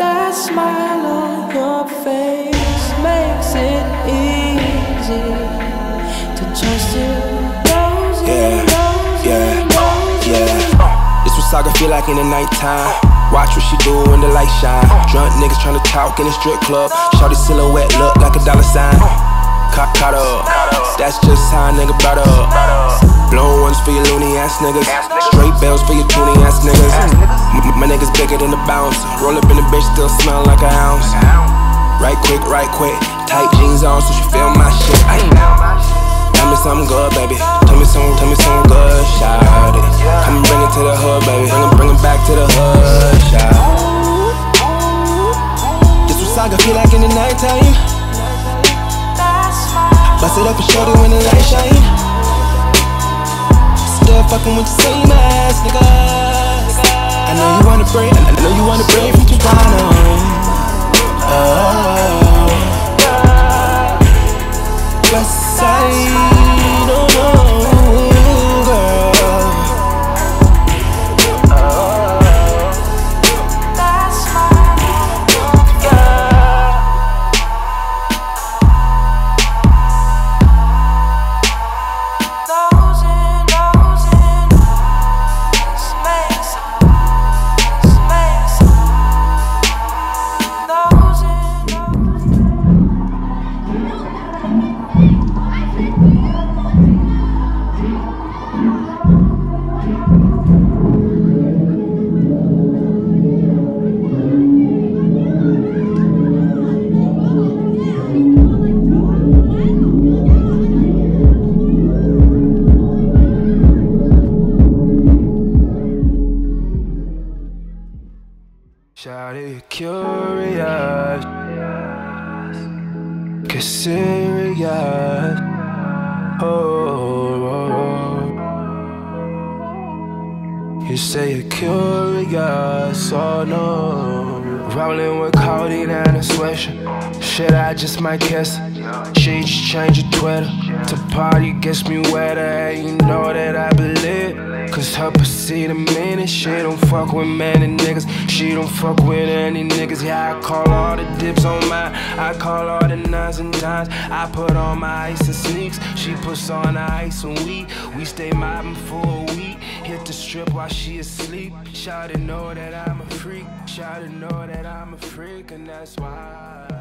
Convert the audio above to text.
That smile on your face makes it easy to trust you. Yeah, yeah, yeah. Uh, this what Saga feel like in the nighttime. Watch what she do when the light shine. Drunk niggas tryna talk in the strip club. Shorty silhouette look like a dollar sign. Caught, caught up. That's just how a nigga brought up. Blown ones for your loony ass niggas. Straight bells for your toony ass niggas. M- my niggas bigger than the bounce. Roll up in the bitch, still smell like a ounce. Right quick, right quick. Tight jeans on so she feel my shit. Ay. Tell me something good, baby. Tell me something, tell me something good, shout it. Come and bring it to the hood, baby. Bring it, bring it back to the hood, shout it. This what Saga feel like in the nighttime. Bust it up for shorty when the light shine. Still fucking with the same ass nigga. I know you wanna break, You wanna break from Toronto. Shawty curious, get serious. Oh, oh, oh. you say you're curious, oh no. Rolling with codeine and a swisher. Shit, I just might kiss her. She just change your Twitter to party gets me wetter, and you know that I believe. Cause her pussy the meanest. She don't fuck with many niggas. She don't fuck with any niggas. Yeah, I call all the dips on mine. I call all the nines and dimes. I put on my ice and sneaks. She puts on ice and we we stay mobbing for a week. Hit the strip while she asleep. Shout to know that I'm a freak. Shout to know that I'm a freak, and that's why.